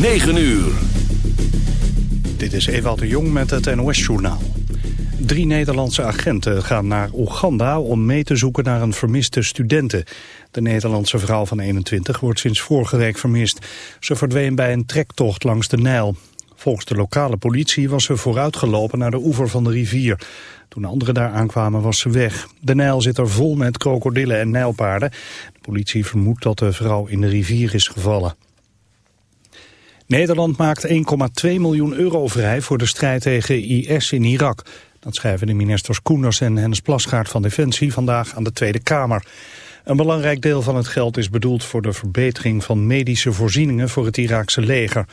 9 uur. Dit is Ewald de Jong met het NOS-journaal. Drie Nederlandse agenten gaan naar Oeganda om mee te zoeken naar een vermiste studenten. De Nederlandse vrouw van 21 wordt sinds vorige week vermist. Ze verdween bij een trektocht langs de Nijl. Volgens de lokale politie was ze vooruitgelopen naar de oever van de rivier. Toen anderen daar aankwamen was ze weg. De Nijl zit er vol met krokodillen en nijlpaarden. De politie vermoedt dat de vrouw in de rivier is gevallen. Nederland maakt 1,2 miljoen euro vrij voor de strijd tegen IS in Irak. Dat schrijven de ministers Koenders en Hennis Plasgaard van Defensie vandaag aan de Tweede Kamer. Een belangrijk deel van het geld is bedoeld voor de verbetering van medische voorzieningen voor het Iraakse leger.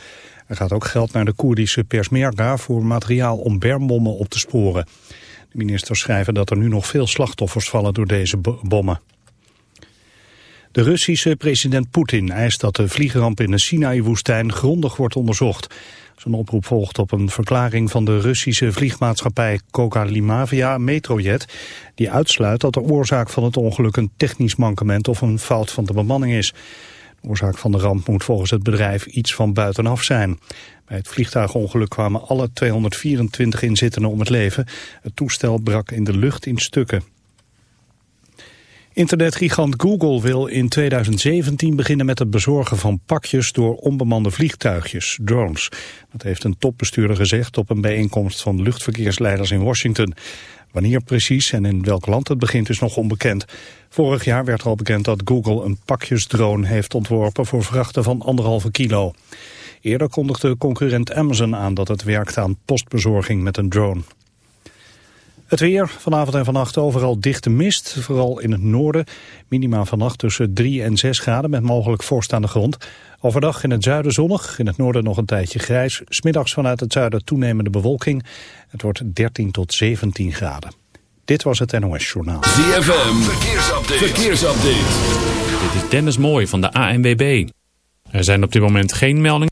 Er gaat ook geld naar de Koerdische Persmerga voor materiaal om bermbommen op te sporen. De ministers schrijven dat er nu nog veel slachtoffers vallen door deze bommen. De Russische president Poetin eist dat de vliegramp in de Sinaï-woestijn grondig wordt onderzocht. Zijn oproep volgt op een verklaring van de Russische vliegmaatschappij Koga Limavia Metrojet, die uitsluit dat de oorzaak van het ongeluk een technisch mankement of een fout van de bemanning is. De oorzaak van de ramp moet volgens het bedrijf iets van buitenaf zijn. Bij het vliegtuigongeluk kwamen alle 224 inzittenden om het leven. Het toestel brak in de lucht in stukken. Internetgigant Google wil in 2017 beginnen met het bezorgen van pakjes door onbemande vliegtuigjes, drones. Dat heeft een topbestuurder gezegd op een bijeenkomst van luchtverkeersleiders in Washington. Wanneer precies en in welk land het begint is nog onbekend. Vorig jaar werd al bekend dat Google een pakjesdrone heeft ontworpen voor vrachten van anderhalve kilo. Eerder kondigde concurrent Amazon aan dat het werkt aan postbezorging met een drone. Het weer, vanavond en vannacht overal dichte mist, vooral in het noorden. Minima vannacht tussen 3 en 6 graden met mogelijk vorst aan de grond. Overdag in het zuiden zonnig, in het noorden nog een tijdje grijs. Smiddags vanuit het zuiden toenemende bewolking. Het wordt 13 tot 17 graden. Dit was het NOS Journaal. ZFM, verkeersupdate. verkeersupdate. Dit is Dennis Mooij van de ANWB. Er zijn op dit moment geen meldingen.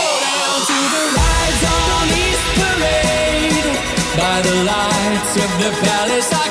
the lights of the Palace. Arcade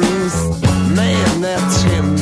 Truth, man, that's him,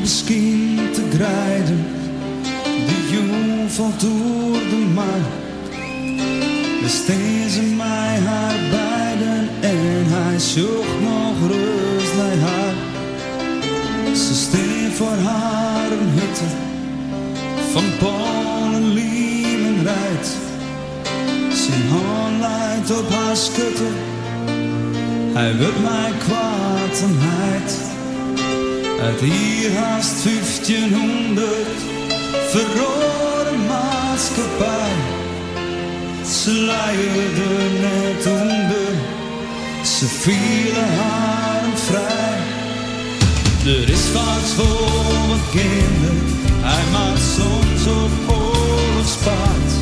Misschien te grijden, de jong valt door de maan. Besteed ze mij haar beiden en hij zocht nog rust bij haar. Ze steen voor haar een hutte van Polen, Liemen rijdt. Zijn hand leidt op haar schutte, hij wil mij kwaad en heid. Uit hier haast 1500 verrode maatschappij. Leiden net onder, ze vielen haar vrij. Er is wat voor mijn kinderen, hij maakt soms op oorlogspaard.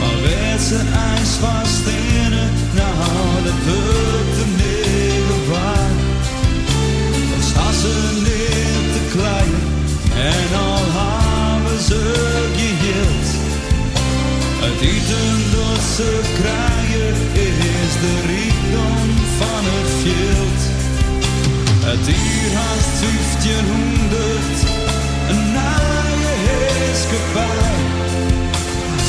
Maar werd ze ijs vast in het, nou dat Hassen in te klein en al hebben ze geheeld. Het eten dat ze krijgen is de rijkdom van het veld. Het hier haast 1500, een naaie heerskepaar.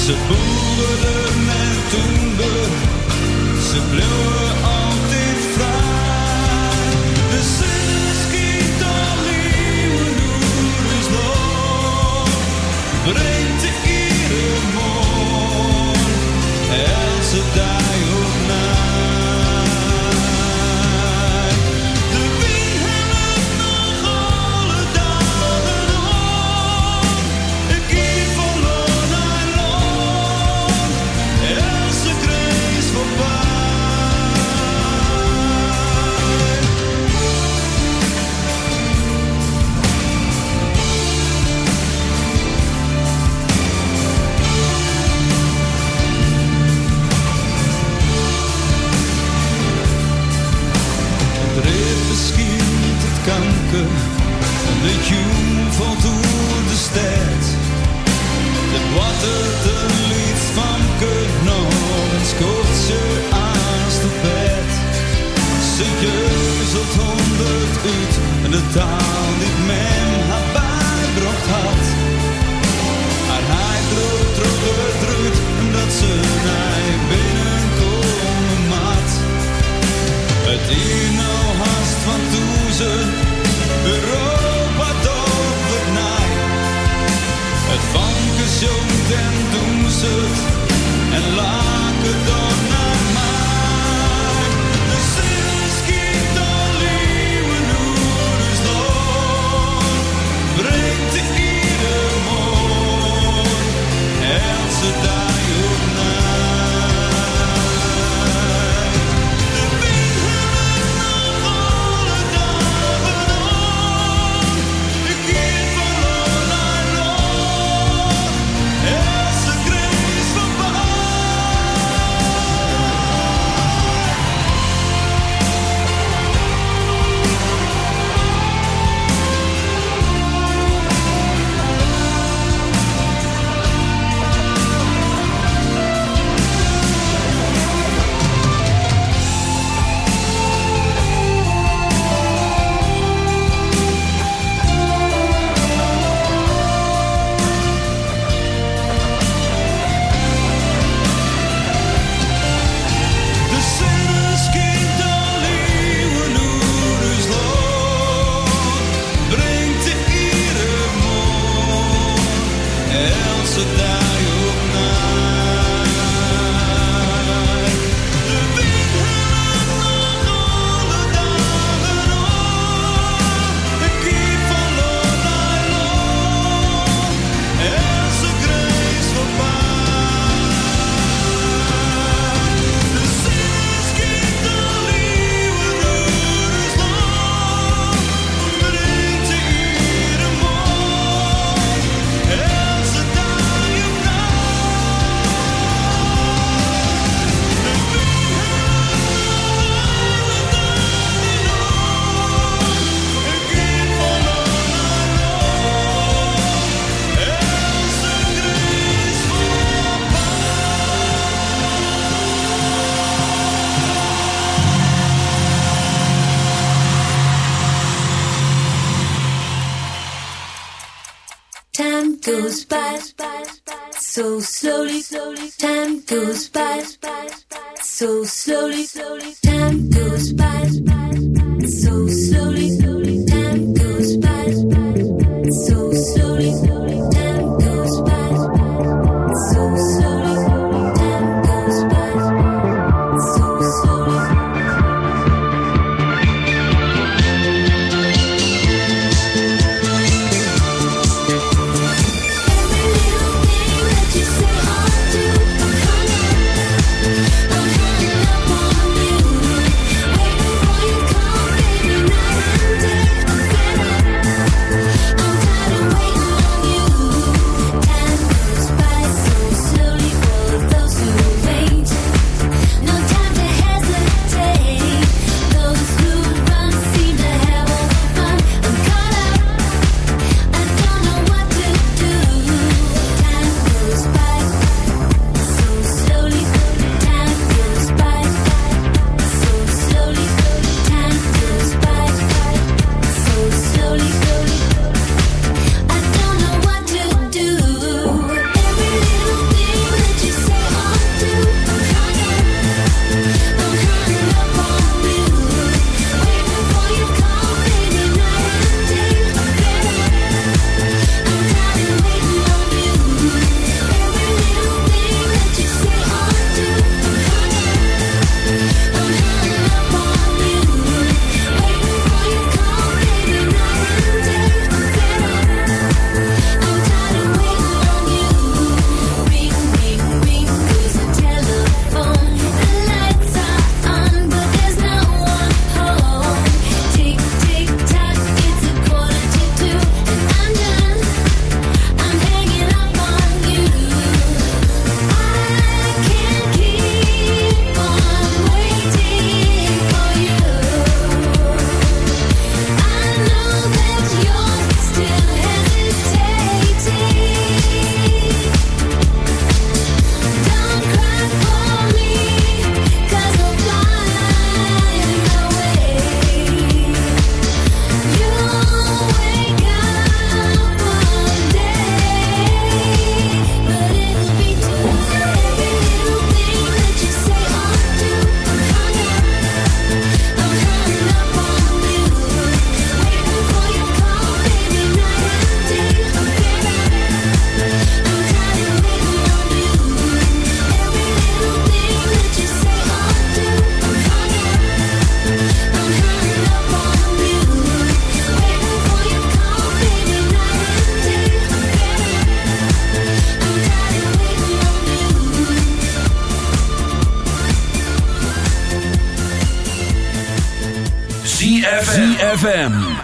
Ze boeren met toender, ze bleven altijd vrij. De But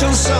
passion so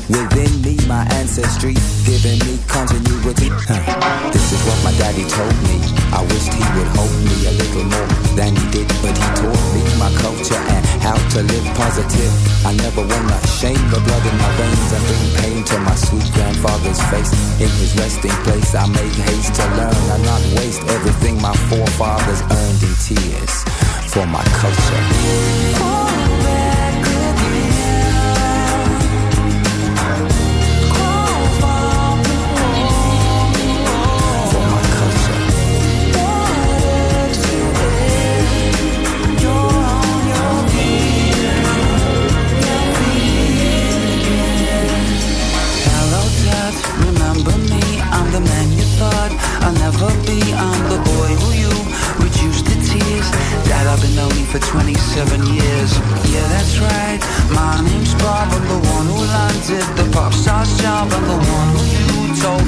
Within me, my ancestry, giving me continuity. Huh. This is what my daddy told me. I wished he would hold me a little more than he did, but he taught me my culture and how to live positive. I never wanna shame the blood in my veins and bring pain to my sweet grandfather's face. In his resting place, I make haste to learn and not waste everything my forefathers earned in tears for my culture. For 27 years. Yeah, that's right. My name's Bob. I'm the one who landed the pop star's job. I'm the one who told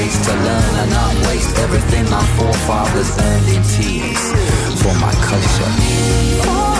I to learn and not waste everything my forefathers earned in tears for my culture.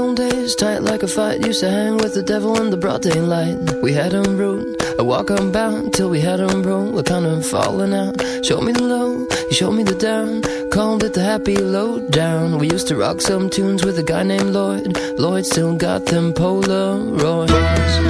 Old days, tight like a fight, used to hang with the devil in the broad daylight. We had him root, a walk on bound, till we had him roll, we're kind of falling out. Showed me the low, he showed me the down, called it the happy low down. We used to rock some tunes with a guy named Lloyd. Lloyd still got them Polaroids.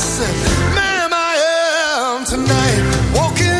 I ma'am, I am tonight walking